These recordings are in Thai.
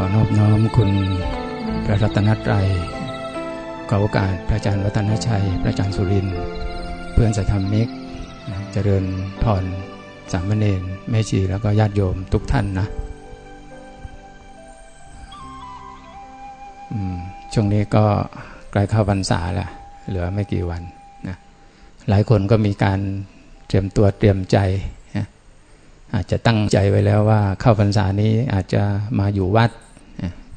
ขอนอบน้อมคุณพระรัตนตรัยขอโอกาสพระอาจารย์วัฒนชัย พระอาจารย์สุริน เพื่อนสัทธรรมิก เจริญพรสามเณรแม่ชีแล้วก็ญาติโยมทุกท่านนะช่วงนี้ก็ใกล้เข้าพรรษาแล้วเหลือไม่กี่วันนะหลายคนก็มีการเตรียมตัวเตรียมใจอาจจะตั้งใจไว้แล้วว่าเข้าพรรษานี้อาจจะมาอยู่วัด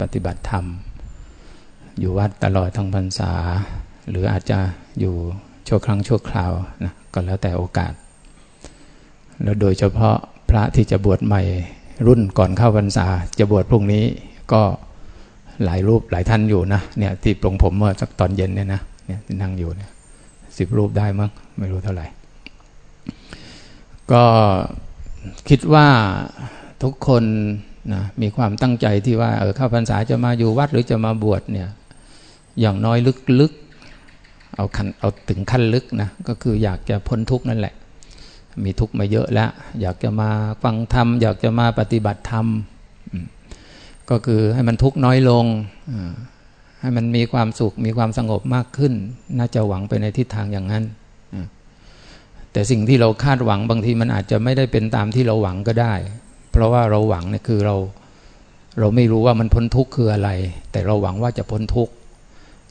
ปฏิบัติธรรม อยู่วัดตลอดทั้งพรรษา หรืออาจจะอยู่ชั่วครั้งชั่วคราวนะก็แล้วแต่โอกาส แล้วโดยเฉพาะพระที่จะบวชใหม่รุ่นก่อนเข้าพรรษา จะบวชพรุ่งนี้ก็หลายรูปหลายท่านอยู่นะเนี่ยที่ปรงผมเมื่อสักตอนเย็นเนี่ยนะเนี่ยนั่งอยู่เนี่ยสิบรูปได้มั้งไม่รู้เท่าไหร่ ก็คิดว่าทุกคน นะมีความตั้งใจที่ว่าเออข้าพรรษาจะมาอยู่วัดหรือจะมาบวชเนี่ยอย่างน้อยลึกๆเอาขั้นเอาถึงขั้นลึกนะก็คืออยากจะพ้นทุกข์นั่นแหละ มีทุกข์มาเยอะแล้ว อยากจะมาฟังธรรมอยากจะมาปฏิบัติธรรมก็คือให้มันทุกข์น้อยลง ให้มันมีความสุขมีความสงบมากขึ้น น่าจะหวังไปในทิศทางอย่างนั้น แต่สิ่งที่เราคาดหวังบางทีมันอาจจะไม่ได้เป็นตามที่เราหวังก็ได้ ราะว่าเราหวังเนี่ยคือเราเราไม่รู้ว่ามันพ้นทุกข์คืออะไร แต่เราหวังว่าจะพ้นทุกข์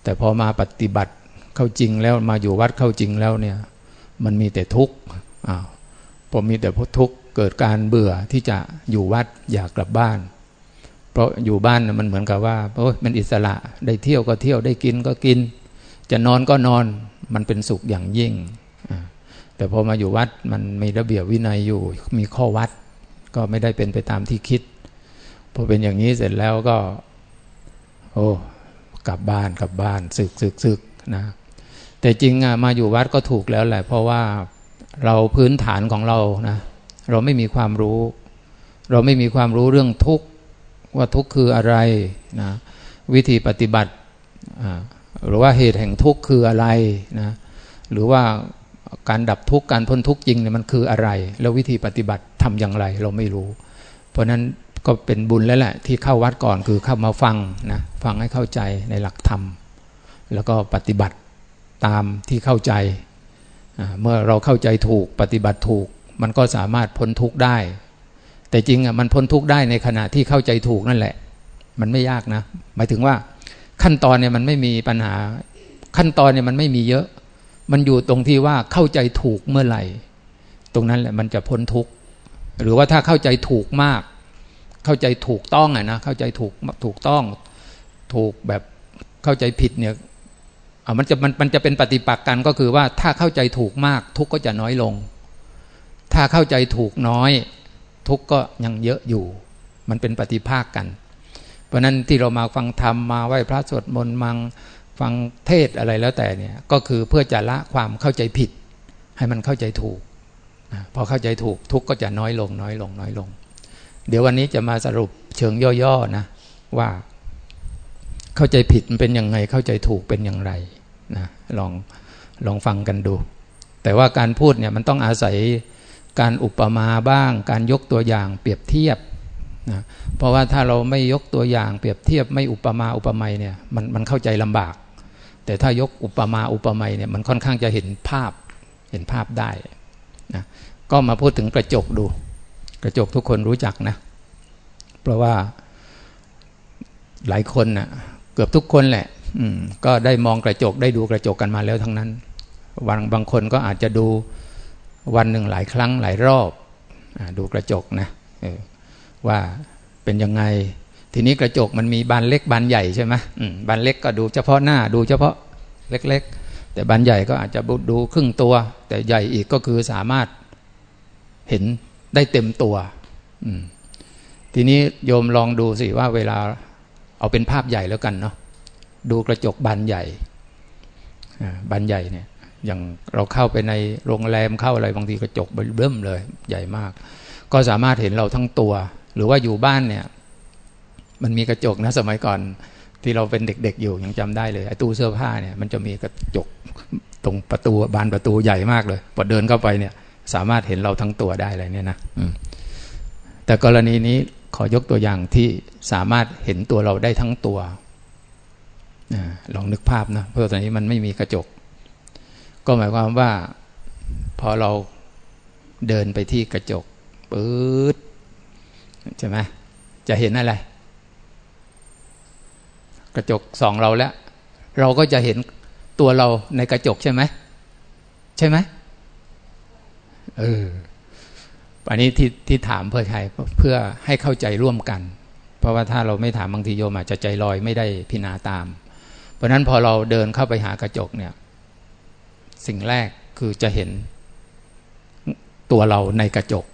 แต่พอมาปฏิบัติเข้าจริงแล้วมาอยู่วัดเข้าจริงแล้วเนี่ย มันมีแต่ทุกข์อ้าวพอมีแต่พ้นทุกข์เกิดการเบื่อที่จะอยู่วัดอยากกลับบ้าน เพราะอยู่บ้านมันเหมือนกับว่าโอ้ยมันอิสระได้เที่ยวก็เที่ยวได้กินก็กิน จะนอนก็นอนมันเป็นสุขอย่างยิ่งแต่พอมาอยู่วัดมันมีระเบียบวินัยอยู่มีข้อวัด ก็ไม่ได้เป็นไปตามที่คิด พอเป็นอย่างนี้เสร็จแล้วก็ โอ้กลับบ้านกลับบ้านศึกศึกศึกนะ แต่จริงอะมาอยู่วัดก็ถูกแล้วแหละ เพราะว่าเราพื้นฐานของเรานะ เราไม่มีความรู้ เราไม่มีความรู้เรื่องทุกข์ว่าทุกข์คืออะไรนะวิธีปฏิบัติหรือว่าเหตุแห่งทุกข์คืออะไรนะหรือว่า การดับทุกข์การพ้นทุกข์จริงเนี่ยมันคืออะไร แล้ววิธีปฏิบัติทำอย่างไรเราไม่รู้ เพราะนั้นก็เป็นบุญแล้วแหละ ที่เข้าวัดก่อนคือเข้ามาฟังนะฟังให้เข้าใจในหลักธรรม แล้วก็ปฏิบัติตามที่เข้าใจ เมื่อเราเข้าใจถูกปฏิบัติถูก มันก็สามารถพ้นทุกข์ได้ แต่จริงอะมันพ้นทุกข์ได้ในขณะที่เข้าใจถูกนั่นแหละ มันไม่ยากนะ หมายถึงว่าขั้นตอนเนี่ยมันไม่มีปัญหาขั้นตอนเนี่ยมันไม่มีเยอะ มันอยู่ตรงที่ว่าเข้าใจถูกเมื่อไหร่ ตรงนั้นแหละมันจะพ้นทุกข์หรือว่าถ้าเข้าใจถูกมาก เข้าใจถูกต้องอะนะเข้าใจถูกถูกต้อง ถูกแบบเข้าใจผิดเนี่ยมันจะมันมันจะเป็นปฏิปักษ์กันก็คือว่าถ้าเข้าใจถูกมาก ทุกก็จะน้อยลง ถ้าเข้าใจถูกน้อย ทุกก็ยังเยอะอยู่ มันเป็นปฏิภาคกัน เพราะนั้นที่เรามาฟังธรรมมาไหว้พระสวดมนต์มัง ฟังเทศอะไรแล้วแต่เนี่ยก็คือเพื่อจะละความเข้าใจผิด ให้มันเข้าใจถูกนะพอเข้าใจถูกทุกก็จะน้อยลงน้อยลงน้อยลง เดี๋ยววันนี้จะมาสรุปเชิงย่อๆนะว่าเข้าใจผิดเป็นยังไงเข้าใจถูกเป็นอย่างไรนะลองลองฟังกันดู แต่ว่าการพูดเนี่ยมันต้องอาศัยการอุปมาบ้าง การยกตัวอย่างเปรียบเทียบนะเพราะว่าถ้าเราไม่ยกตัวอย่างเปรียบเทียบไม่อุปมาอุปไมยเนี่ยมันมันเข้าใจลำบาก แต่ถ้ายกอุปมาอุปไมยเนี่ยมันค่อนข้างจะเห็นภาพเห็นภาพได้นะก็มาพูดถึงกระจกดู กระจกทุกคนรู้จักนะ เพราะว่าหลายคนนะ่ะเกือบทุกคนแหละ อืม ก็ได้มองกระจกได้ดูกระจกกันมาแล้วทั้งนั้นวันบางคนก็อาจจะดูวันหนึ่งหลายครั้งหลายรอบอดูกระจกนะว่าเป็นยังไง ทีนี้กระจกมันมีบานเล็กบานใหญ่ใช่ไหมบานเล็กก็ดูเฉพาะหน้าดูเฉพาะเล็ก ๆ แต่บานใหญ่ก็อาจจะดูครึ่งตัว แต่ใหญ่อีกก็คือสามารถเห็นได้เต็มตัวทีนี้โยมลองดูสิว่าเวลาเอาเป็นภาพใหญ่แล้วกันเนาะดูกระจกบานใหญ่บานใหญ่เนี่ย อย่างเราเข้าไปในโรงแรมเข้าอะไรบางทีกระจกเบิ่มเลย ใหญ่มาก ก็สามารถเห็นเราทั้งตัว หรือว่าอยู่บ้านเนี่ย มันมีกระจกนะสมัยก่อนที่เราเป็นเด็กๆอยู่ยังจำได้เลยไอ้ตู้เสื้อผ้าเนี่ยมันจะมีกระจกตรงประตูบานประตูใหญ่มากเลยพอเดินเข้าไปเนี่ย สามารถเห็นเราทั้งตัวได้เลยเนี่ยนะแต่กรณีนี้ขอยกตัวอย่างที่สามารถเห็นตัวเราได้ทั้งตัวลองนึกภาพนะเพราะตอนนี้มันไม่มีกระจก ก็หมายความว่า พอเราเดินไปที่กระจกปื๊ดใช่ไหมจะเห็นอะไร ระจกสองเราแล้ว เราก็จะเห็นตัวเราในกระจกใช่ไหมใช่ไหมเอออันนี้ที่ที่ถามเพื่อใครเพื่อให้เข้าใจร่วมกัน เพราะว่าถ้าเราไม่ถามบางทีโยมอาจจะใจลอยไม่ได้พิจาตาม เพราะนั้นพอเราเดินเข้าไปหากระจกเนี่ย สิ่งแรกคือจะเห็นตัวเราในกระจก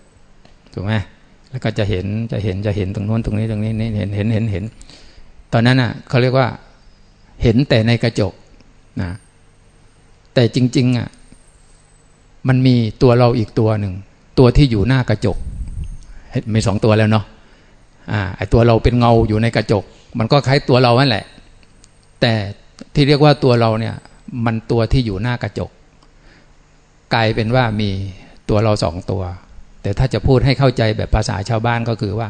ถูกไหมแล้วก็จะเห็นจะเห็นจะเห็นตรงโน้นตรงนี้ตรงนี้นี่เห็นเห็นเห็นเห็น ตอนนั้นอะเขาเรียกว่าเห็นแต่ในกระจกนะแต่จริง ๆอะมันมีตัวเราอีกตัวหนึ่ง ตัวที่อยู่หน้ากระจกมีสองตัวแล้วเนาะอ่าไอตัวเราเป็นเงาอยู่ในกระจก มันก็คล้ายตัวเรานั่นแหละ แต่ที่เรียกว่าตัวเราเนี่ย มันตัวที่อยู่หน้ากระจก กลายเป็นว่ามีตัวเราสองตัว แต่ถ้าจะพูดให้เข้าใจแบบภาษาชาวบ้านก็คือว่า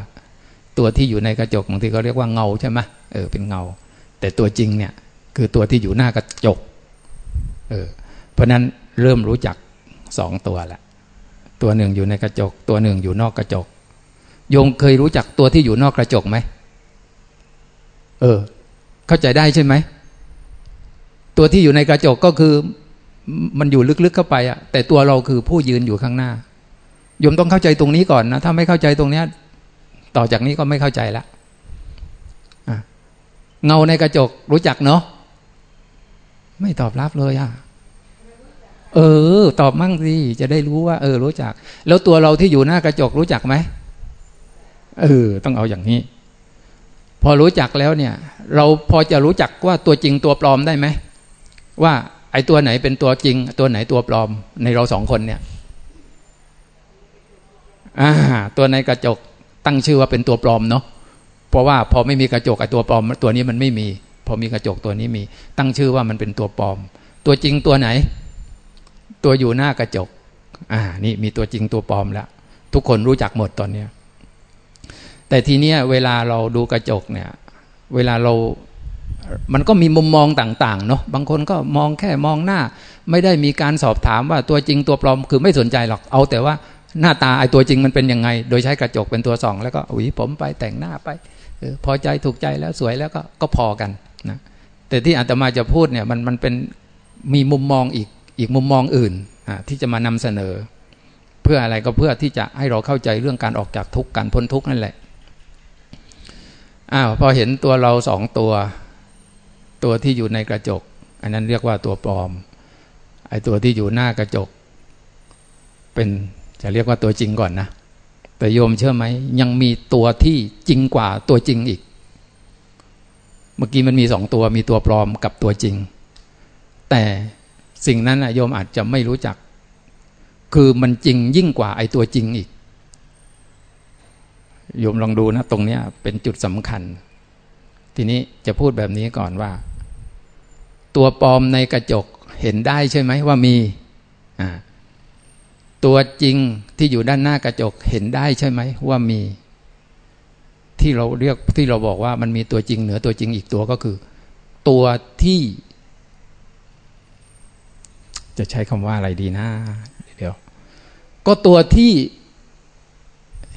ตัวที่อยู่ในกระจกบางทีเขาเรียกว่าเงาใช่ไหมเออเป็นเงา แต่ตัวจริงเนี่ยคือตัวที่อยู่หน้ากระจกเออเพราะนั้นเริ่มรู้จักสองตัวละตัวหนึ่งอยู่ในกระจก ตัวหนึ่งอยู่นอกกระจกโยมเคยรู้จักตัวที่อยู่นอกกระจกไหมเออ เข้าใจได้ใช่ไหมตัวที่อยู่ในกระจกก็คือ มันอยู่ลึกๆเข้าไปอะแต่ตัวเราคือผู้ยืนอยู่ข้างหน้าโยมต้องเข้าใจตรงนี้ก่อนนะ ถ้าไม่เข้าใจตรงเนี้ย ต่อจากนี้ก็ไม่เข้าใจละเงาในกระจกรู้จักเนาะไม่ตอบรับเลยอะเออ ตอบมั่งสิจะได้รู้ว่า เออ รู้จัก แล้วตัวเราที่อยู่หน้ากระจกรู้จักไหมเออ ต้องเอาอย่างนี้ พอรู้จักแล้วเนี่ย เราพอจะรู้จักว่าตัวจริงตัวปลอมได้ไหมว่า ไอ้ตัวไหนเป็นตัวจริง ตัวไหนตัวปลอม ในเราสองคนเนี่ยอ่าตัวในกระจก ตั้งชื่อว่าเป็นตัวปลอมเนาะเพราะว่าพอไม่มีกระจกไอ้ตัวปลอมตัวนี้มันไม่มี พอมีกระจกตัวนี้มี ตั้งชื่อว่ามันเป็นตัวปลอม ตัวจริงตัวไหน ตัวอยู่หน้ากระจก อ่า นี่มีตัวจริงตัวปลอมแล้วทุกคนรู้จักหมดตอนเนี้ยแต่ทีเนี้ยเวลาเราดูกระจกเนี่ย เวลาเรามันก็มีมุมมองต่างๆเนาะบางคนก็มองแค่มองหน้า ไม่ได้มีการสอบถามว่าตัวจริงตัวปลอมคือไม่สนใจหรอกเอาแต่ว่า หน้าตาไอ้ตัวจริงมันเป็นยังไง โดยใช้กระจกเป็นตัวส่อง แล้วก็หวีผมไปแต่งหน้าไปออพอใจถูกใจแล้วสวยแล้วก็ก็พอกันนะแต่ที่อาตมาจะพูดเนี่ยมันมันเป็นมีมุมมองอีกอีกมุมมองอื่นที่จะมานำเสนอ เพื่ออะไรก็เพื่อที่จะให้เราเข้าใจเรื่องการออกจากทุกข์การพ้นทุกข์นั่นแหละอ้าวพอเห็นตัวเราสองตัวตัวที่อยู่ในกระจก อันนั้นเรียกว่าตัวปลอมไอ้ตัวที่อยู่หน้ากระจก เป็น จะเรียกว่าตัวจริงก่อนนะ แต่โยมเชื่อไหม ยังมีตัวที่จริงกว่าตัวจริงอีก เมื่อกี้มันมีสองตัวมีตัวปลอมกับตัวจริง แต่สิ่งนั้นโยมอาจจะไม่รู้จัก คือมันจริงยิ่งกว่าไอ้ตัวจริงอีก โยมลองดูนะ ตรงนี้เป็นจุดสำคัญ ทีนี้จะพูดแบบนี้ก่อนว่า ตัวปลอมในกระจกเห็นได้ใช่ไหมว่ามีอ่า ตัวจริงที่อยู่ด้านหน้ากระจกเห็นได้ใช่ไหมว่ามี ที่เราเรียกที่เราบอกว่ามันมีตัวจริงเหนือตัวจริงอีกตัวก็คือ ตัวที่ จะใช้คำว่าอะไรดีนะเดี๋ยว ก็ตัวที่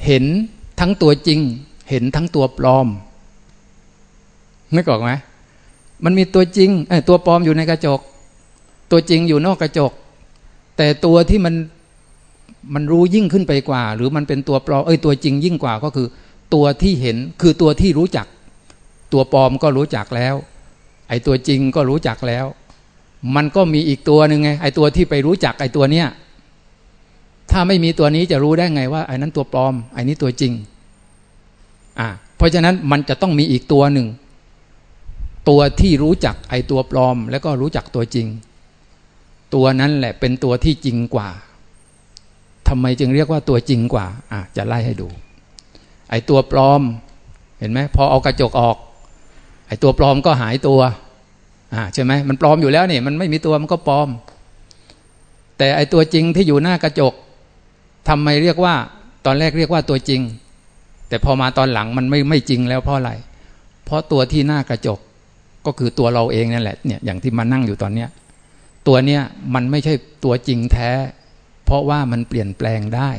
เห็นทั้งตัวจริง เห็นทั้งตัวปลอมนึกออกไหมมันมีตัวจริงตัวปลอมอยู่ในกระจก ตัวจริงอยู่นอกกระจก แต่ตัวที่มัน มันรู้ยิ่งขึ้นไปกว่า หรือมันเป็นตัวปลอมเอ้ยตัวจริงยิ่งกว่าก็คือ ตัวที่เห็นคือตัวที่รู้จัก ตัวปลอมก็รู้จักแล้ว ไอ้ตัวจริงก็รู้จักแล้ว มันก็มีอีกตัวหนึ่งไงไอ้ตัวที่ไปรู้จักไอ้ตัวเนี้ยถ้าไม่มีตัวนี้จะรู้ได้ไงว่าไอ้นั้นตัวปลอมไอ้นี้ตัวจริงอ่าเพราะฉะนั้นมันจะต้องมีอีกตัวหนึ่ง ตัวที่รู้จักไอ้ตัวปลอม แล้วก็รู้จักตัวจริง ตัวนั้นแหละเป็นตัวที่จริงกว่า ทำไมจึงเรียกว่าตัวจริงกว่า อะจะไล่ให้ดู ไอ้ตัวปลอม เห็นไหมพอเอากระจกออก ไอ้ตัวปลอมก็หายตัวอ่าใช่ไหมมันปลอมอยู่แล้วนี่มันไม่มีตัวมันก็ปลอม แต่ไอ้ตัวจริงที่อยู่หน้ากระจกทำไมเรียกว่า ตอนแรกเรียกว่าตัวจริง แต่พอมาตอนหลังมันไม่ไม่จริงแล้วเพราะอะไร เพราะตัวที่หน้ากระจกก็คือตัวเราเองนั่นแหละเนี่ยอย่างที่มานั่งอยู่ตอนเนี้ยตัวเนี้ยมันไม่ใช่ตัวจริงแท้ เพราะว่ามันเปลี่ยนแปลงได้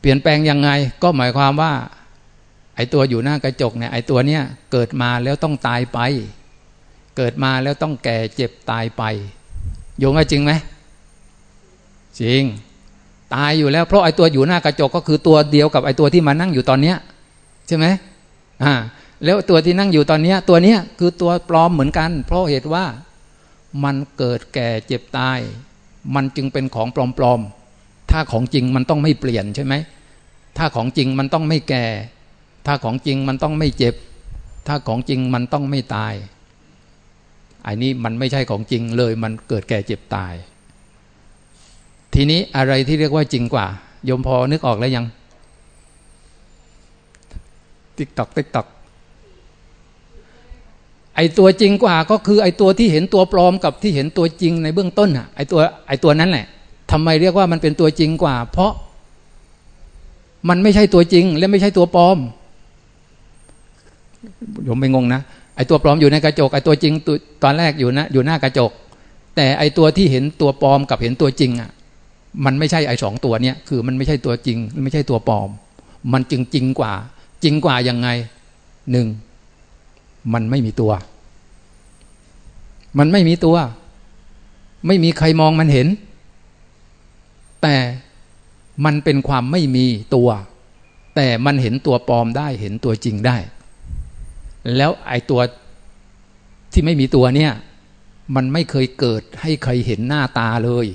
เปลี่ยนแปลงยังไงก็หมายความว่า ไอ้ตัวอยู่หน้ากระจกเนี่ยไอ้ตัวเนี้ยเกิดมาแล้วต้องตายไป เกิดมาแล้วต้องแก่เจ็บตายไป โยงว่าจริงไหมจริง ตายอยู่แล้วเพราะไอ้ตัวอยู่หน้ากระจกก็คือตัวเดียวกับไอ้ตัวที่มานั่งอยู่ตอนเนี้ยใช่ไหมอ่าแล้วตัวที่นั่งอยู่ตอนนี้ตัวเนี้ยคือตัวปลอมเหมือนกัน เพราะเหตุว่ามันเกิดแก่เจ็บตาย มันจึงเป็นของปลอมๆ ถ้าของจริงมันต้องไม่เปลี่ยนใช่ไหม ถ้าของจริงมันต้องไม่แก่ ถ้าของจริงมันต้องไม่เจ็บ ถ้าของจริงมันต้องไม่ตาย อันนี้มันไม่ใช่ของจริงเลย มันเกิดแก่เจ็บตาย ทีนี้อะไรที่เรียกว่าจริงกว่า โยมพอนึกออกแล้วยัง ติ๊กตอกติ๊กตอก ไอตัวจริงกว่าก็คือไอตัวที่เห็นตัวปลอมกับที่เห็นตัวจริงในเบื้องต้นอะไอตัวไอตัวนั้นแหละทำไมเรียกว่ามันเป็นตัวจริงกว่า เพราะมันไม่ใช่ตัวจริง และไม่ใช่ตัวปลอมผมไม่งงนะไอตัวปลอมอยู่ในกระจกไอตัวจริงตอนแรกอยู่นะอยู่หน้ากระจก แต่ไอตัวที่เห็นตัวปลอมกับเห็นตัวจริงอะมันไม่ใช่ไอสองตัวเนี้ยคือมันไม่ใช่ตัวจริง ไม่ใช่ตัวปลอม มันจึงจริงกว่า จริงกว่ายังไงหนึ่ง มันไม่มีตัว มันไม่มีตัว ไม่มีใครมองมันเห็น แต่มันเป็นความไม่มีตัว แต่มันเห็นตัวปลอมได้เห็นตัวจริงได้ แล้วไอ้ตัวที่ไม่มีตัวเนี่ย มันไม่เคยเกิดให้ใครเห็นหน้าตาเลย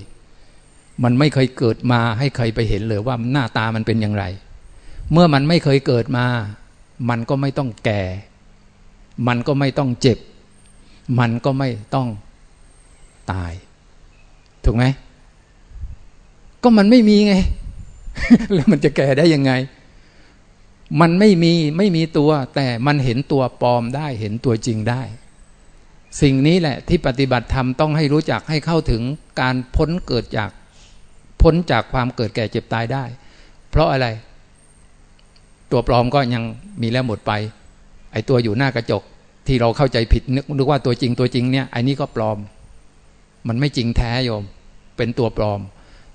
มันไม่เคยเกิดมาให้ใครไปเห็นเลยว่าหน้าตามันเป็นอย่างไร เมื่อมันไม่เคยเกิดมา มันก็ไม่ต้องแก่ มันก็ไม่ต้องเจ็บ มันก็ไม่ต้องตาย ถูกไหม ก็มันไม่มีไง แล้วมันจะแก่ได้ยังไง มันไม่มีไม่มีตัว แต่มันเห็นตัวปลอมได้เห็นตัวจริงได้ สิ่งนี้แหละที่ปฏิบัติธรรมต้องให้รู้จักให้เข้าถึงการพ้นเกิดจากพ้นจากความเกิดแก่เจ็บตายได้ เพราะอะไร ตัวปลอมก็ยังมีแล้วหมดไป ไอ้ตัวอยู่หน้ากระจกที่เราเข้าใจผิดนึกนึกว่าตัวจริงตัวจริงเนี่ยไอ้นี้ก็ปลอม มันไม่จริงแท้โยม เป็นตัวปลอม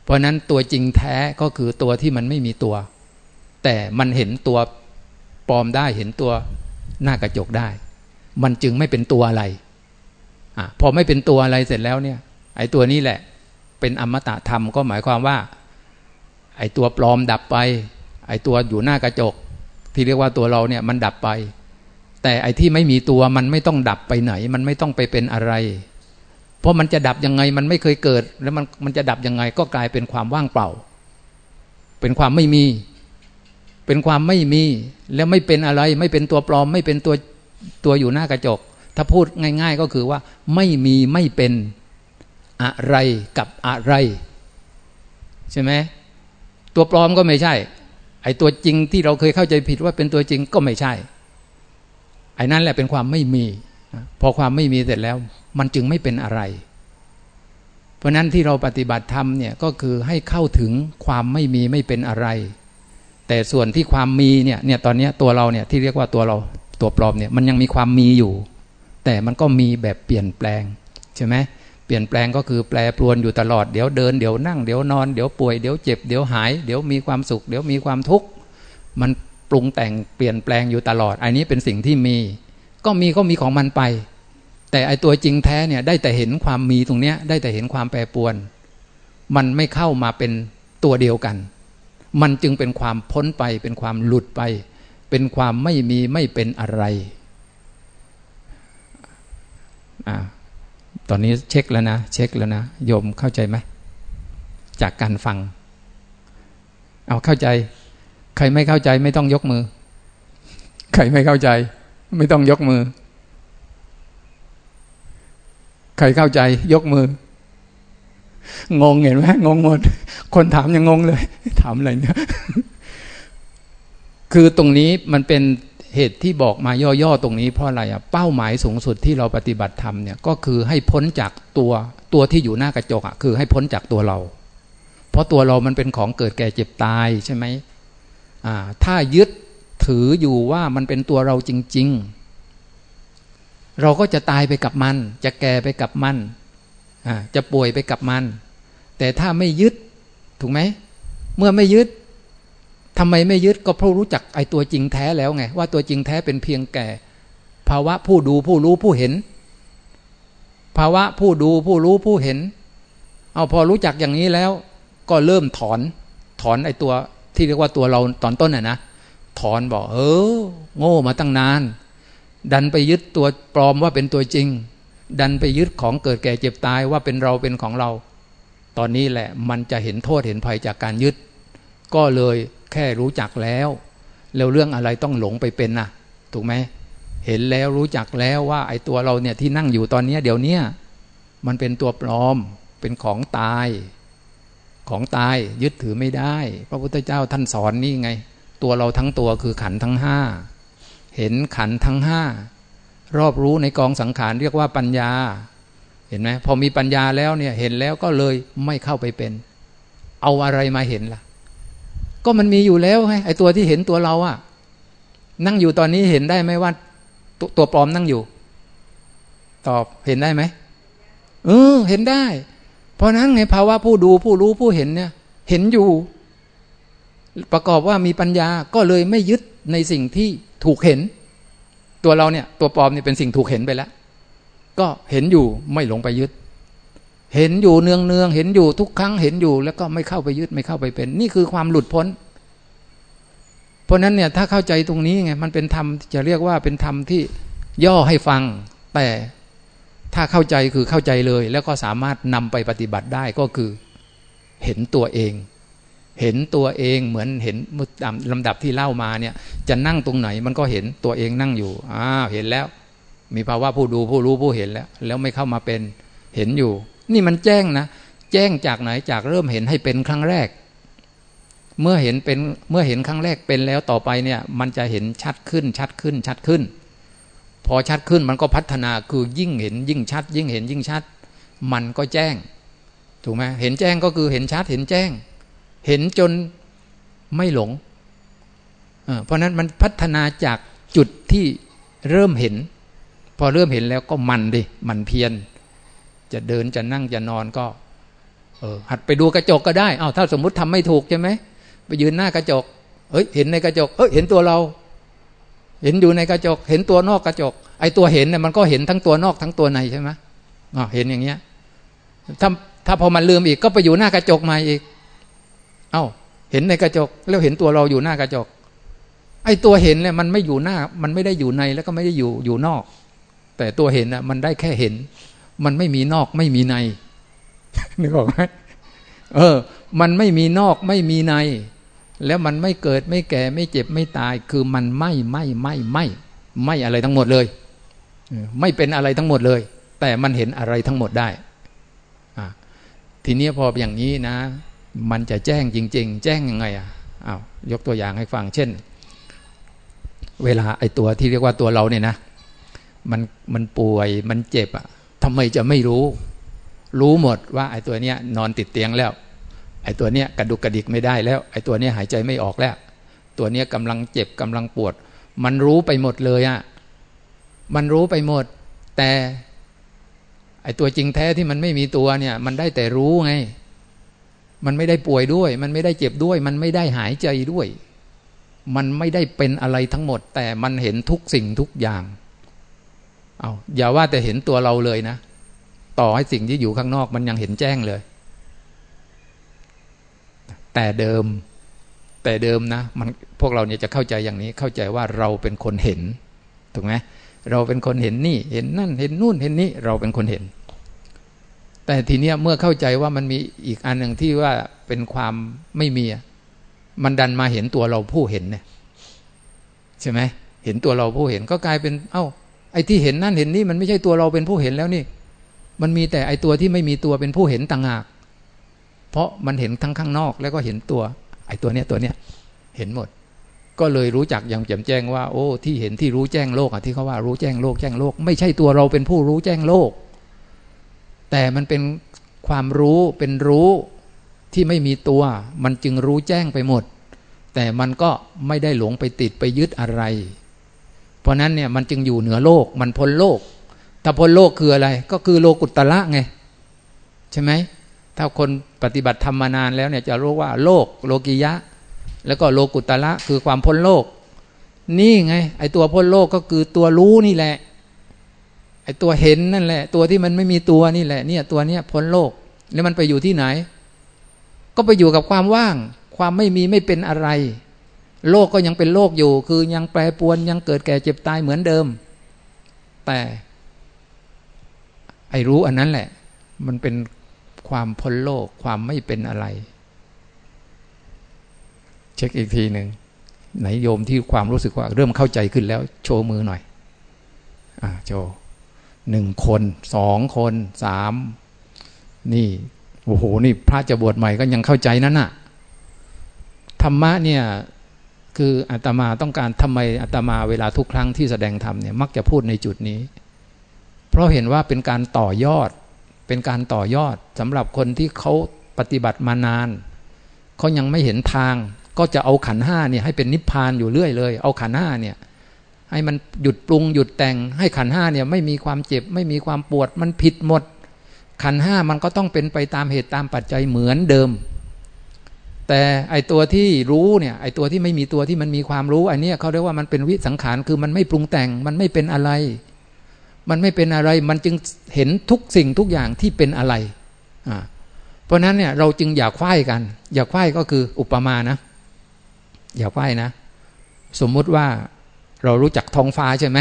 เพราะนั้นตัวจริงแท้ก็คือตัวที่มันไม่มีตัว แต่มันเห็นตัวปลอมได้เห็นตัวหน้ากระจกได้ มันจึงไม่เป็นตัวอะไรอะพอไม่เป็นตัวอะไรเสร็จแล้วเนี่ย ไอ้ตัวนี้แหละ เป็นอมตะธรรมก็หมายความว่า ไอ้ตัวปลอมดับไป ไอ้ตัวอยู่หน้ากระจก ที่เรียกว่าตัวเราเนี่ยมันดับไป แต่ไอ้ที่ไม่มีตัวมันไม่ต้องดับไปไหน มันไม่ต้องไปเป็นอะไร เพราะมันจะดับยังไงมันไม่เคยเกิด แล้วมันมันจะดับยังไงก็กลายเป็นความว่างเปล่า เป็นความไม่มี เป็นความไม่มี แล้วไม่เป็นอะไร ไม่เป็นตัวปลอม ไม่เป็นตัวตัวอยู่หน้ากระจก ถ้าพูดง่าย ๆก็คือว่า ไม่มีไม่เป็นอะไรกับอะไร ใช่ไหมตัวปลอมก็ไม่ใช่ ไอ้ตัวจริงที่เราเคยเข้าใจผิดว่าเป็นตัวจริงก็ไม่ใช่ อ้นั่นแหละเป็นความไม่มี พอความไม่มีเสร็จแล้ว มันจึงไม่เป็นอะไร เพราะนั้นที่เราปฏิบัติธรรมเนี่ยก็คือให้เข้าถึงความไม่มีไม่เป็นอะไร แต่ส่วนที่ความมีเนี่ยเนี่ยตอนนี้ตัวเราเนี่ยที่เรียกว่าตัวเราตัวปลอมเนี่ยมันยังมีความมีอยู่ แต่มันก็มีแบบเปลี่ยนแปลงใช่ไหมเปลี่ยนแปลงก็คือแปรปรวนอยู่ตลอดเดี๋ยวเดินเดี๋ยวนั่งเดี๋ยวนอนเดี๋ยวป่วยเดี๋ยวเจ็บเดี๋ยวหาย เดี๋ยวมีความสุข เดี๋ยวมีความทุกข์มัน ปรุงแต่งเปลี่ยนแปลงอยู่ตลอด อันนี้เป็นสิ่งที่มี ก็มีก็มีของมันไป แต่ไอตัวจริงแท้เนี่ยได้แต่เห็นความมีตรงเนี้ยได้แต่เห็นความแปรปวน มันไม่เข้ามาเป็นตัวเดียวกัน มันจึงเป็นความพ้นไป เป็นความหลุดไป เป็นความไม่มีไม่เป็นอะไรอ่าตอนนี้เช็คแล้วนะ เช็คแล้วนะโยมเข้าใจไหมจากการฟัง เอาเข้าใจ ใครไม่เข้าใจไม่ต้องยกมือ ใครไม่เข้าใจ ไม่ต้องยกมือ ใครเข้าใจ ยกมืองงเห็นไหมงงหมด คนถามยังงงเลย ถามอะไรเนี่ยคือตรงนี้มันเป็นเหตุที่บอกมาย่อๆตรงนี้เพราะอะไรอะเป้าหมายสูงสุดที่เราปฏิบัติธรรมเนี่ยก็คือให้พ้นจากตัวตัวที่อยู่หน้ากระจกอะคือให้พ้นจากตัวเรา เพราะตัวเรามันเป็นของเกิดแก่เจ็บตายใช่ไหม ถ้ายึดถืออยู่ว่ามันเป็นตัวเราจริง ๆ เราก็จะตายไปกับมัน จะแก่ไปกับมัน จะป่วยไปกับมัน แต่ถ้าไม่ยึดถูกไหม เมื่อไม่ยึดทำไมไม่ยึดก็เพราะรู้จักไอ้ตัวจริงแท้แล้วไง ว่าตัวจริงแท้เป็นเพียงแก่ ภาวะผู้ดูผู้รู้ผู้เห็น ภาวะผู้ดูผู้รู้ผู้เห็น เอาพอรู้จักอย่างนี้แล้ว ก็เริ่มถอนถอนไอ้ตัว ที่เรียกว่าตัวเราตอนต้นน่ะนะถอนบอก เออ โง่มาตั้งนาน ดันไปยึดตัวปลอมว่าเป็นตัวจริง ดันไปยึดของเกิดแก่เจ็บตายว่าเป็นเราเป็นของเรา ตอนนี้แหละมันจะเห็นโทษเห็นภัยจากการยึด ก็เลยแค่รู้จักแล้วแล้วเรื่องอะไรต้องหลงไปเป็นนะถูกไหมเห็นแล้วรู้จักแล้วว่าไอ้ตัวเราเนี่ยที่นั่งอยู่ตอนนี้เดี๋ยวนี้มันเป็นตัวปลอมเป็นของตาย ของตายยึดถือไม่ได้ พระพุทธเจ้าท่านสอนนี่ไง ตัวเราทั้งตัวคือขันทั้งห้าเห็นขันทั้งห้ารอบรู้ในกองสังขารเรียกว่าปัญญา เห็นไหมพอมีปัญญาแล้วเนี่ยเห็นแล้วก็เลยไม่เข้าไปเป็น เอาอะไรมาเห็นล่ะ ก็มันมีอยู่แล้วไงไอตัวที่เห็นตัวเราอะนั่งอยู่ตอนนี้เห็นได้ไหมว่าตตัวปลอมนั่งอยู่ ตอบเห็นได้ไหมเออเห็นได้ เพราะนั้นไงภาวะผู้ดูผู้รู้ผู้เห็นเนี่ยเห็นอยู่ ประกอบว่ามีปัญญาก็เลยไม่ยึดในสิ่งที่ถูกเห็น ตัวเราเนี่ย ตัวปลอมเนี่ยเป็นสิ่งถูกเห็นไปแล้ว ก็เห็นอยู่ไม่หลงไปยึด เห็นอยู่เนืองเนืองเห็นอยู่ทุกครั้งเห็นอยู่ แล้วก็ไม่เข้าไปยึดไม่เข้าไปเป็น นี่คือความหลุดพ้น เพราะนั้นเนี่ยถ้าเข้าใจตรงนี้ไงมันเป็นธรรมจะเรียกว่าเป็นธรรมที่ย่อให้ฟังแต่ ถ้าเข้าใจคือเข้าใจเลย แล้วก็สามารถนำไปปฏิบัติได้ก็คือ เห็นตัวเอง เห็นตัวเองเหมือนเห็นลำดับที่เล่ามาเนี่ย จะนั่งตรงไหนมันก็เห็นตัวเองนั่งอยู่อ้าวเห็นแล้ว มีภาวะผู้ดูผู้รู้ผู้เห็นแล้ว แล้วไม่เข้ามาเป็นเห็นอยู่ นี่มันแจ้งนะ แจ้งจากไหนจากเริ่มเห็นให้เป็นครั้งแรก เมื่อเห็นเป็นเมื่อเห็นครั้งแรกเป็นแล้วต่อไปเนี่ย มันจะเห็นชัดขึ้นชัดขึ้นชัดขึ้น อชัดขึ้นมันก็พัฒนาคือยิ่งเห็นยิ่งชัด ยิ่งเห็นยิ่งชัด มันก็แจ้ง ถูกไหมเห็นแจ้งก็คือเห็นชัดเห็นแจ้ง เห็นจนไม่หลงเพราะนั้นมันพัฒนาจากจุดที่เริ่มเห็น พอเริ่มเห็นแล้วก็มันดิมันเพียรจะเดินจะนั่งจะนอนก็ เออหัดไปดูกระจกก็ได้ เอาถ้าสมมุติทำไม่ถูกใช่ไหมไปยืนหน้ากระจกเฮ้ย เห็นในกระจกเฮ้ย เห็นตัวเรา เห็นอยู่ในกระจก เห็นตัวนอกกระจก ไอ้ตัวเห็นเนี่ยมันก็เห็นทั้งตัวนอกทั้งตัวในใช่ไหมอ๋อเห็นอย่างเงี้ยถ้าถ้าพอมันลืมอีกก็ไปอยู่หน้ากระจกม่อีก เอา้า เห็นในกระจก แล้วเห็นตัวเราอยู่หน้ากระจก ไอ้ตัวเห็นเนี่ยมันไม่อยู่หน้า มันไม่ได้อยู่ในแล้วก็ไม่ได้อยู่อยู่นอก แต่ตัวเห็นน่ะมันได้แค่เห็น มันไม่มีนอกไม่มีในนึกออกไหมเออ มันไม่มีนอกไม่มีใน แล้วมันไม่เกิดไม่แก่ไม่เจ็บไม่ตาย คือมันไม่ไม่ไม่ไม่ไม่อะไรทั้งหมดเลย ไม่เป็นอะไรทั้งหมดเลย แต่มันเห็นอะไรทั้งหมดได้ทีนี้พออย่างนี้นะ มันจะแจ้งจริง ๆ แจ้งยังไงอะอ้าวยกตัวอย่างให้ฟัง เช่น เวลาไอ้ตัวที่เรียกว่าตัวเราเนี่ยนะ มันมันป่วยมันเจ็บอะทำไมจะไม่รู้ รู้หมดว่าไอ้ตัวเนี้ยนอนติดเตียงแล้ว ไอ้ตัวเนี้ยกระดุกกระดิกไม่ได้แล้ว ไอ้ตัวเนี้ยหายใจไม่ออกแล้ว ตัวเนี้ยกำลังเจ็บกำลังปวด มันรู้ไปหมดเลยอะ่ะมันรู้ไปหมด แต่ไอ้ตัวจริงแท้ที่มันไม่มีตัวเนี่ย มันได้แต่รู้ไง มันไม่ได้ป่วยด้วย มันไม่ได้เจ็บด้วย มันไม่ได้หายใจด้วย มันไม่ได้เป็นอะไรทั้งหมด แต่มันเห็นทุกสิ่งทุกอย่าง เอาอย่าว่าแต่เห็นตัวเราเลยนะ ต่อให้สิ่งที่อยู่ข้างนอกมันยังเห็นแจ้งเลย แต่เดิม แต่เดิมนะ มันพวกเราเนี่ยจะเข้าใจอย่างนี้เข้าใจว่าเราเป็นคนเห็นถูกไหมเราเป็นคนเห็นนี่ เห็นนั่น เห็นนู่นเห็นนี่เราเป็นคนเห็น แต่ทีเนี้ยเมื่อเข้าใจว่ามันมีอีกอันหนึ่งที่ว่าเป็นความไม่มีมันดันมาเห็นตัวเราผู้เห็นเนี่ยใช่ไหมเห็นตัวเราผู้เห็นก็กลายเป็น เอา้า ไอ้ที่เห็นนั่นเห็นนี่มันไม่ใช่ตัวเราเป็นผู้เห็นแล้วนี่ มันมีแต่ไอ้ตัวที่ไม่มีตัวเป็นผู้เห็นต่างหาก เพราะมันเห็นทั้งข้างนอกแล้วก็เห็นตัวไอ้ตัวเนี้ยตัวเนี้ยเห็นหมด ก็เลยรู้จักอย่างแจ่มแจ้งว่า โอ้ ที่เห็นที่รู้แจ้งโลกอะที่เขาว่ารู้แจ้งโลกแจ้งโลก ไม่ใช่ตัวเราเป็นผู้รู้แจ้งโลก แต่มันเป็นความรู้เป็นรู้ที่ไม่มีตัว มันจึงรู้แจ้งไปหมด แต่มันก็ไม่ได้หลงไปติดไปยึดอะไร เพราะนั้นเนี่ยมันจึงอยู่เหนือโลก มันพ้นโลกถ้าพ้นโลกคืออะไร ก็คือโลกุตตะละไง ใช่ไหม ถ้าคนปฏิบัติธรรมานานแล้วเนี่ยจะรู้ว่าโลกโลกิยะ แล้วก็โลกุตตะคือความพ้นโลก นี่ไง ไอตัวพ้นโลกก็คือตัวรู้นี่แหละ ไอตัวเห็นนั่นแหละ ตัวที่มันไม่มีตัวนี่แหละ เนี่ยตัวเนี้ยพ้นโลก แล้วมันไปอยู่ที่ไหน ก็ไปอยู่กับความว่าง ความไม่มีไม่เป็นอะไร โลกก็ยังเป็นโลกอยู่ คือยังแปรปวนยังเกิดแก่เจ็บตายเหมือนเดิม แต่ไอรู้อันนั้นแหละ มันเป็น ความพ้นโลกความไม่เป็นอะไร เช็คอีกทีหนึ่งไหนโยมที่ความรู้สึกว่า เริ่มเข้าใจขึ้นแล้ว โชว์มือหน่อย อ่าโชว์หนึ่งคนสองคนสามนี่โอ้โหนี่พระจะบวชใหม่ก็ยังเข้าใจนั่นน่ะธรรมะเนี่ยคืออาตมาต้องการทำไมอาตมาเวลาทุกครั้งที่แสดงธรรมเนี่ยมักจะพูดในจุดนี้ เพราะเห็นว่าเป็นการต่อยอด เป็นการต่อยอดสำหรับคนที่เขาปฏิบัติมานานเขายังไม่เห็นทาง ก็จะเอาขันห้าเนี่ยให้เป็นนิพพานอยู่เรื่อยเลย เอาขันห้าเนี่ยให้มันหยุดปรุงหยุดแต่ง ให้ขันห้าเนี่ยไม่มีความเจ็บ ไม่มีความปวดมันผิดหมด ขันห้ามันก็ต้องเป็นไปตามเหตุตามปัจจัยเหมือนเดิม แต่ไอตัวที่รู้เนี่ยไอตัวที่ไม่มีตัวที่มันมีความรู้อันนี้เขาเรียกว่ามันเป็นวิสังขารคือมันไม่ปรุงแต่งมันไม่เป็นอะไร มันไม่เป็นอะไร มันจึงเห็นทุกสิ่งทุกอย่างที่เป็นอะไร เพราะนั้นเนี่ยเราจึงอย่ากไขว้กัน อย่ากไขว้ก็คืออุปมานะ อย่ากไขว้นะ สมมุติว่าเรารู้จักท้องฟ้าใช่ไหม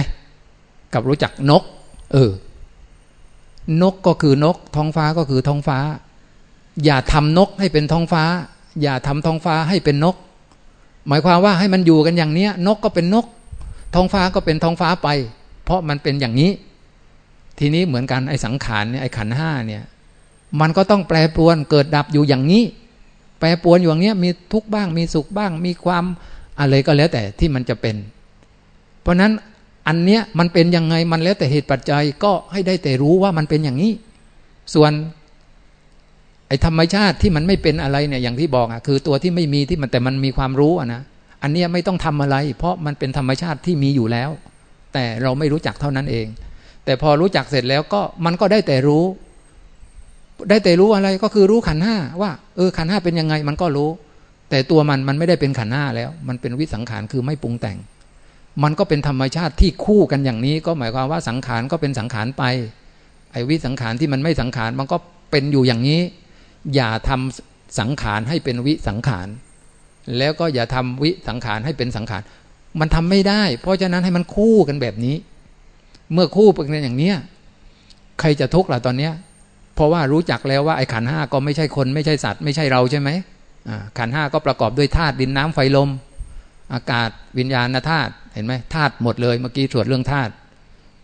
กับรู้จักนก เออ นกก็คือนก ท้องฟ้าก็คือท้องฟ้า อย่าทำนกให้เป็นท้องฟ้า อย่าทำท้องฟ้าให้เป็นนก หมายความว่าให้มันอยู่กันอย่างเนี้ย นกก็เป็นนก ท้องฟ้าก็เป็นท้องฟ้าไป เพราะมันเป็นอย่างนี้ ทีนี้เหมือนกันไอ้สังขารเนี่ยไอ้ขันห้าเนี่ย มันก็ต้องแปรปรวนเกิดดับอยู่อย่างนี้ แปรปรวนอยู่อย่างเนี้ยมีทุกข์บ้าง มีสุขบ้าง มีความอะไรก็แล้วแต่ที่มันจะเป็น เพราะนั้นอันเนี้ยมันเป็นยังไงมันแล้วแต่เหตุปัจจัยก็ให้ได้แต่รู้ว่ามันเป็นอย่างนี้ ส่วนไอ้ธรรมชาติที่มันไม่เป็นอะไรเนี่ยอย่างที่บอกอะคือตัวที่ไม่มีที่มันแต่มันมีความรู้อะนะอันเนี้ยไม่ต้องทำอะไร เพราะมันเป็นธรรมชาติที่มีอยู่แล้ว แต่เราไม่รู้จักเท่านั้นเอง แต่พอรู้จักเสร็จแล้วก็มันก็ได้แต่รู้ ได้แต่รู้อะไรก็คือรู้ขันห้าว่าเออขันห้าเป็นยังไงมันก็รู้ แต่ตัวมันมันไม่ได้เป็นขันห้าแล้ว มันเป็นวิสังขารคือไม่ปรุงแต่ง มันก็เป็นธรรมชาติที่คู่กันอย่างนี้ ก็หมายความว่าสังขารก็เป็นสังขารไป ไอ้วิสังขารที่มันไม่สังขารมันก็เป็นอยู่อย่างนี้ อย่าทำสังขารให้เป็นวิสังขาร แล้วก็อย่าทำวิสังขารให้เป็นสังขาร มันทำไม่ได้ เพราะฉะนั้นให้มันคู่กันแบบนี้ เมื่อคู่เป็นอย่างเนี้ยใครจะทุกข์ล่ะตอนเนี้ย เพราะว่ารู้จักแล้วว่าไอ้ขันห้าก็ไม่ใช่คนไม่ใช่สัตว์ไม่ใช่เราใช่ไหมขันห้าก็ประกอบด้วยธาตุดินน้ำไฟลม อากาศวิญญาณธาตุเห็นไหมธาตุหมดเลยเมื่อกี้ตรวจเรื่องธาตุ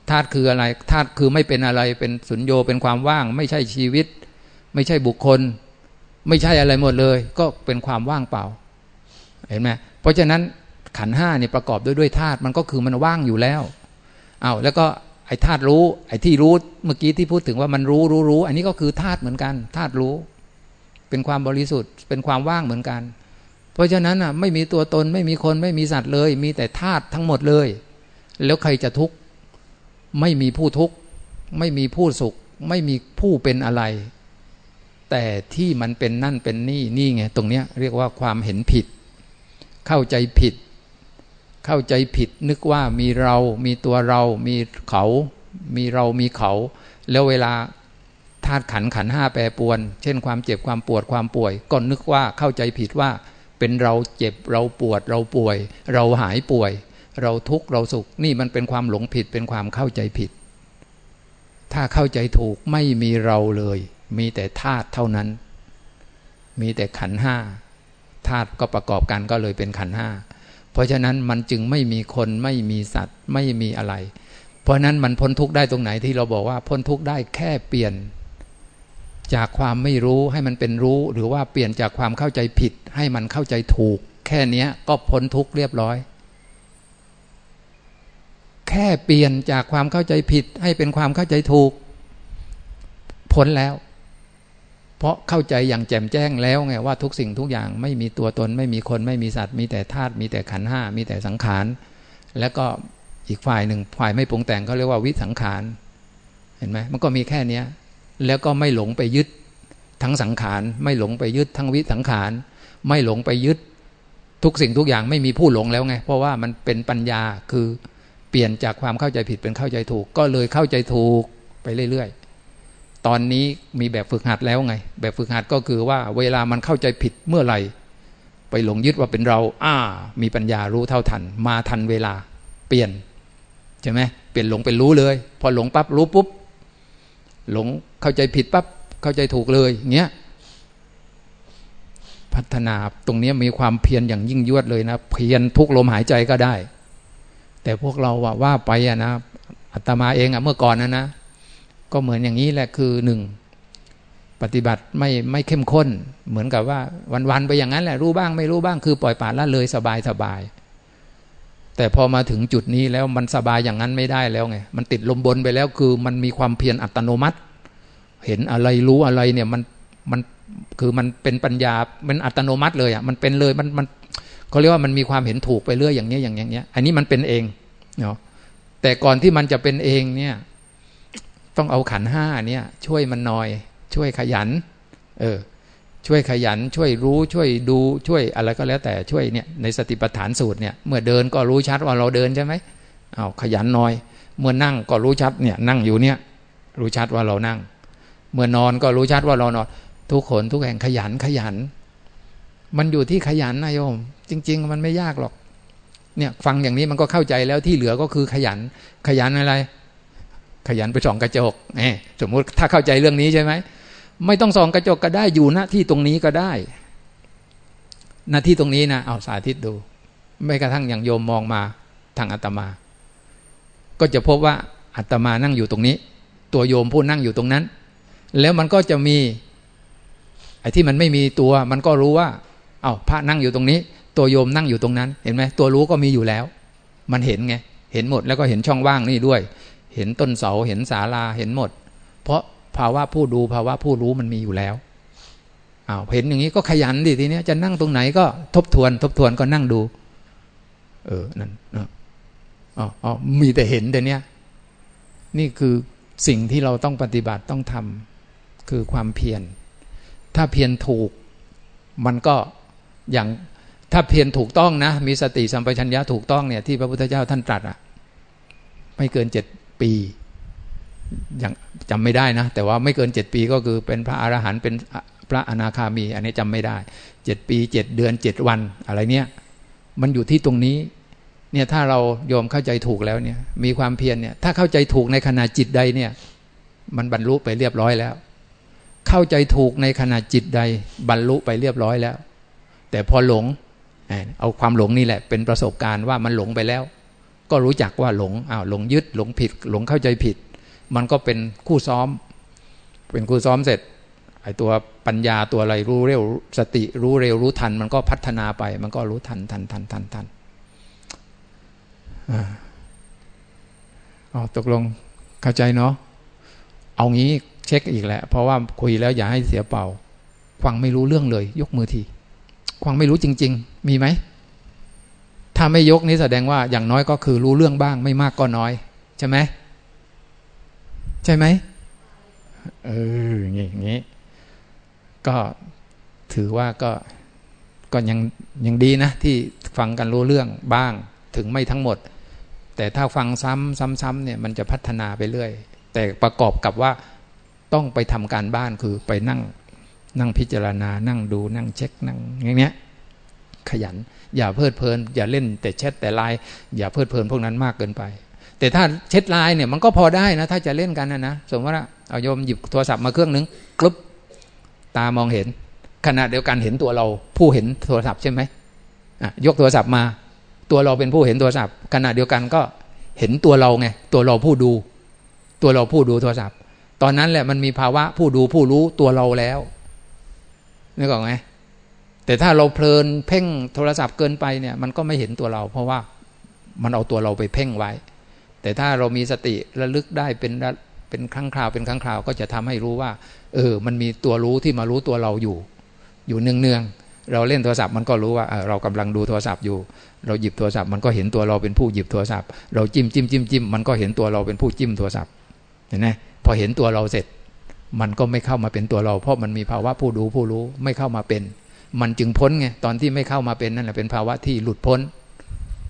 ธาตุคืออะไรธาตุคือไม่เป็นอะไรเป็นสุญโยเป็นความว่าง ไม่ใช่ชีวิต ไม่ใช่บุคคล ไม่ใช่อะไรหมดเลย ก็เป็นความว่างเปล่า เห็นไหมเพราะฉะนั้นขันห้าเนี่ยประกอบด้วยด้วยธาตุมันก็คือมันว่างอยู่แล้ว เอาแล้วก็ไอ้ธาตุรู้ ไอ้ที่รู้เมื่อกี้ที่พูดถึงว่ามันรู้รู้รู้ อันนี้ก็คือธาตุเหมือนกันธาตุรู้ เป็นความบริสุทธิ์ เป็นความว่างเหมือนกัน เพราะฉะนั้นอะไม่มีตัวตนไม่มีคนไม่มีสัตว์เลย มีแต่ธาตุทั้งหมดเลย แล้วใครจะทุกข์ไม่มีผู้ทุกข์ไม่มีผู้สุข ไม่มีผู้เป็นอะไร แต่ที่มันเป็นนั่นเป็นนี่นี่ไงตรงเนี้ยเรียกว่าความเห็นผิด เข้าใจผิด เข้าใจผิดนึกว่ามีเรา มีตัวเรา มีเขา มีเรามีเขา แล้วเวลาธาตุขันขันห้าแปรปวน เช่นความเจ็บความปวดความป่วย ก็นึกว่าเข้าใจผิดว่า เป็นเราเจ็บเราปวดเราป่วย เราหายป่วย เราทุกข์เราสุข นี่มันเป็นความหลงผิดเป็นความเข้าใจผิด ถ้าเข้าใจถูกไม่มีเราเลย มีแต่ธาตุเท่านั้น มีแต่ขันห้าธาตุก็ประกอบกันก็เลยเป็นขันห้า เพราะฉะนั้นมันจึงไม่มีคนไม่มีสัตว์ไม่มีอะไร เพราะนั้นมันพ้นทุกข์ได้ตรงไหนที่เราบอกว่าพ้นทุกข์ได้แค่เปลี่ยน จากความไม่รู้ให้มันเป็นรู้ หรือว่าเปลี่ยนจากความเข้าใจผิด ให้มันเข้าใจถูก แค่นี้ก็พ้นทุกข์เรียบร้อย แค่เปลี่ยนจากความเข้าใจผิด ให้เป็นความเข้าใจถูกพ้นแล้ว ราะเข้าใจอย่างแจ่มแจ้งแล้วไงว่าทุกสิ่งทุกอย่างไม่มีตัวตน ไม่มีคนไม่มีสัตว์ มีแต่ธาตุมีแต่ขันห้ามีแต่สังขาร แล้วก็อีกฝ่ายหนึ่งฝ่ายไม่ปรุงแต่งเขาเรียกว่าวิสังขารเห็นไหมมันก็มีแค่เนี้ยแล้วก็ไม่หลงไปยึดทั้งสังขาร ไม่หลงไปยึดทั้งวิสังขาร ไม่หลงไปยึด ทุกสิ่งทุกอย่างไม่มีผู้หลงแล้วไง เพราะว่ามันเป็นปัญญาคือเปลี่ยนจากความเข้าใจผิดเป็นเข้าใจถูก ก็เลยเข้าใจถูกไปเรื่อยๆ ตอนนี้มีแบบฝึกหัดแล้วไง แบบฝึกหัดก็คือว่าเวลามันเข้าใจผิดเมื่อไหร่ ไปหลงยึดว่าเป็นเรา อ้า มีปัญญารู้เท่าทัน มาทันเวลา เปลี่ยนใช่ไหมเปลี่ยนหลงเป็นรู้เลย พอหลงปั๊บรู้ปุ๊บหลงเข้าใจผิดปั๊บเข้าใจถูกเลยเงี้ยพัฒนาตรงนี้มีความเพียรอย่างยิ่งยวดเลยนะ เพียรทุกลมหายใจก็ได้ แต่พวกเราว่าว่าไปอะนะอาตมาเองอะเมื่อก่อนนะนะ ก็เหมือนอย่างนี้แหละคือหนึ่งปฏิบัติไม่ไม่เข้มข้น เหมือนกับว่าวันๆไปอย่างนั้นแหละรู้บ้างไม่รู้บ้างคือปล่อยปละละเลยสบายสบาย แต่พอมาถึงจุดนี้แล้วมันสบายอย่างนั้นไม่ได้แล้วไงมันติดลมบนไปแล้วคือมันมีความเพียรอัตโนมัติ เห็นอะไรรู้อะไรเนี่ยมันมันคือมันเป็นปัญญามันอัตโนมัติเลยอะมันเป็นเลยมันมันเขาเรียกว่ามันมีความเห็นถูกไปเรื่อยอย่างเนี้ยอย่างเงี้ยอันนี้มันเป็นเองเนาะแต่ก่อนที่มันจะเป็นเองเนี่ย ต้องเอาขันห้าเนี่ย ช่วยมันหน่อย ช่วยขยัน เออ ช่วยขยัน ช่วยรู้ช่วยดูช่วยอะไรก็แล้วแต่ช่วยเนี่ยในสติปัฏฐานสูตรเนี่ยเมื่อเดินก็รู้ชัดว่าเราเดินใช่ไหมเอาขยันหน่อย เมื่อนั่งก็รู้ชัดเนี่ย นั่งอยู่เนี่ย รู้ชัดว่าเรานั่ง เมื่อนอนก็รู้ชัดว่าเรานอนทุกคนทุกแห่งขยันขยัน มันอยู่ที่ขยันนะโยม จริง ๆ มันไม่ยากหรอกเนี่ยฟังอย่างนี้มันก็เข้าใจแล้วที่เหลือก็คือขยัน ขยันอะไร ขยันไปส่องกระจกเอสมมุติถ้าเข้าใจเรื่องนี้ใช่ไหมไม่ต้องส่องกระจกก็ได้อยู่หน้าที่ตรงนี้ก็ได้ หน้าที่ตรงนี้นะเอาสาธิตดู ไม่กระทั่งอย่างโยมมองมาทางอาตมา ก็จะพบว่าอาตมานั่งอยู่ตรงนี้ ตัวโยมผู้นั่งอยู่ตรงนั้น แล้วมันก็จะมีไอ้ที่มันไม่มีตัว มันก็รู้ว่า เอา้าพระนั่งอยู่ตรงนี้ ตัวโยมนั่งอยู่ตรงนั้น เห็นไหมตัวรู้ก็มีอยู่แล้ว มันเห็นไงเห็นหมดแล้วก็เห็นช่องว่างนี่ด้วย เห็นต้นเสาเห็นศาลาเห็นหมด เพราะภาวะผู้ดูภาวะผู้รู้มันมีอยู่แล้วอ้าวเห็นอย่างนี้ก็ขยันดิทีนี้จะนั่งตรงไหนก็ทบทวน ทบทวนก็นั่งดู เออนั่นอ๋ออ๋อมีแต่เห็นแต่เนี้ยนี่คือสิ่งที่เราต้องปฏิบัติต้องทำคือความเพียรถ้าเพียรถูกมันก็อย่างถ้าเพียรถูกต้องนะ มีสติสัมปชัญญะถูกต้องเนี่ยที่พระพุทธเจ้าท่านตรัสอะไม่เกินเจ็ด ปีอย่างจำไม่ได้นะ แต่ว่าไม่เกินเจ็ดปีก็คือเป็นพระอรหันต์เป็นพระอนาคามี อันนี้จำไม่ได้เจ็ดปีเจ็ดเดือนเจ็ดวันอะไรเนี้ยมันอยู่ที่ตรงนี้เนี่ยถ้าเราโยมเข้าใจถูกแล้วเนี่ย มีความเพียรเนี่ย ถ้าเข้าใจถูกในขณะจิตใดเนี่ย มันบรรลุไปเรียบร้อยแล้ว เข้าใจถูกในขณะจิตใด บรรลุไปเรียบร้อยแล้ว แต่พอหลง เอาความหลงนี่แหละ เป็นประสบการณ์ว่ามันหลงไปแล้ว ก็รู้จักว่าหลงอ้าวหลงยึดหลงผิด หลงเข้าใจผิด มันก็เป็นคู่ซ้อม เป็นคู่ซ้อมเสร็จไอตัวปัญญาตัวอะไรรู้เร็วสติรู้เร็วรู้ทัน มันก็พัฒนาไป มันก็รู้ทันทันทันทันทันอ๋อตกลงเข้าใจเนาะเอางี้เช็คอีกแหละ เพราะว่าคุยแล้วอย่าให้เสียเปล่าฟังไม่รู้เรื่องเลย ยกมือทีฟังไม่รู้จริง ๆ มีไหม ถ้าไม่ยกนี้แสดงว่าอย่างน้อยก็คือรู้เรื่องบ้าง ไม่มากก็น้อย ใช่ไหมใช่ไหมเอออย่างนี้อย่างนี้ ก็ถือว่าก็ก็ยังยังดีนะ ที่ฟังกันรู้เรื่องบ้างถึงไม่ทั้งหมด แต่ถ้าฟังซ้ำซ้ำซ้ำเนี่ยมันจะพัฒนาไปเรื่อย แต่ประกอบกับว่าต้องไปทำการบ้านคือไปนั่งนั่งพิจารณา นั่งดูนั่งเช็คนั่งอย่างเงี้ย ขยัน อย่าเพลิดเพลิน อย่าเล่นแต่แชทแต่ไลน์อย่าเพลิดเพลินพวกนั้นมากเกินไป แต่ถ้าเช็ดลายเนี่ยมันก็พอได้นะ ถ้าจะเล่นกันนะนะสมมติว่าเอาโยมหยิบโทรศัพท์มาเครื่องนึงกลุบตามองเห็น ขณะเดียวกันเห็นตัวเราผู้เห็นโทรศัพท์ใช่ไหมอะยกโทรศัพท์มา ตัวเราเป็นผู้เห็นโทรศัพท์ ขณะเดียวกันก็เห็นตัวเราไงตัวเราผู้ดู ตัวเราผู้ดูโทรศัพท์ ตอนนั้นแหละมันมีภาวะผู้ดูผู้รู้ตัวเราแล้วนึกออกไหม แต่ถ้าเราเพลินเพ่งโทรศัพท์เกินไปเนี่ย มันก็ไม่เห็นตัวเรา เพราะว่ามันเอาตัวเราไปเพ่งไว้ แต่ถ้าเรามีสติระลึกได้เป็นเป็นครั้งคราวเป็นครั้งคราวก็จะทำให้รู้ว่า เออ มันมีตัวรู้ที่มารู้ตัวเราอยู่ อยู่เนืองเนืองเราเล่นโทรศัพท์มันก็รู้ว่าเรากำลังดูโทรศัพท์อยู่ เราหยิบโทรศัพท์มันก็เห็นตัวเราเป็นผู้หยิบโทรศัพท์ เราจิ้มจิ้มจิ้มจิ้มมันก็เห็นตัวเราเป็นผู้จิ้มโทรศัพท์เห็นไหมพอเห็นตัวเราเสร็จ มันก็ไม่เข้ามาเป็นตัวเรา เพราะมันมีภาวะผู้ดูผู้รู้ไม่เข้ามาเป็น มันจึงพ้นไงตอนที่ไม่เข้ามาเป็นนั่นแหละเป็นภาวะที่หลุดพ้น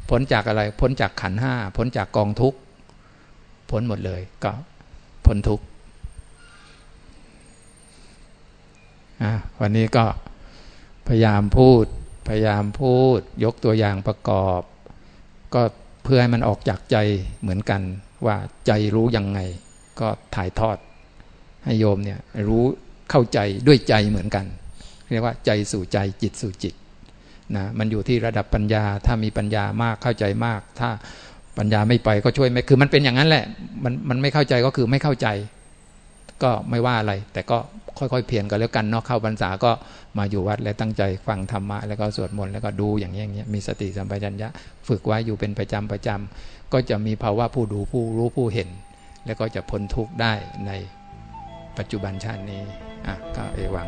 พ้นจากอะไร พ้นจากขันห้าพ้นจากกองทุกข์พ้นหมดเลย ก็พ้นทุกข์วันนี้ก็พยายามพูด พยายามพูด ยกตัวอย่างประกอบ ก็เพื่อให้มันออกจากใจเหมือนกัน ว่าใจรู้ยังไง ก็ถ่ายทอด ให้โยมเนี่ยรู้เข้าใจด้วยใจเหมือนกัน เรียกว่าใจสู่ใจจิตสู่จิตนะมันอยู่ที่ระดับปัญญา ถ้ามีปัญญามากเข้าใจมาก ถ้าปัญญาไม่ไปก็ช่วยไม่คือมันเป็นอย่างนั้นแหละ มันมันไม่เข้าใจก็คือไม่เข้าใจ ก็ไม่ว่าอะไร แต่ก็ค่อยๆเพียรกันแล้วกันเนาะเข้าพรรษาก็มาอยู่วัดและตั้งใจฟังธรรมะแล้วก็สวดมนต์แล้วก็ดูอย่างเงี้ยมีสติสัมปชัญญะฝึกไว้อยู่เป็นประจำประจำก็จะมีภาวะผู้ดูผู้รู้ผู้เห็น แล้วก็จะพ้นทุกข์ได้ในปัจจุบันชาตินี้อะก็เอวัง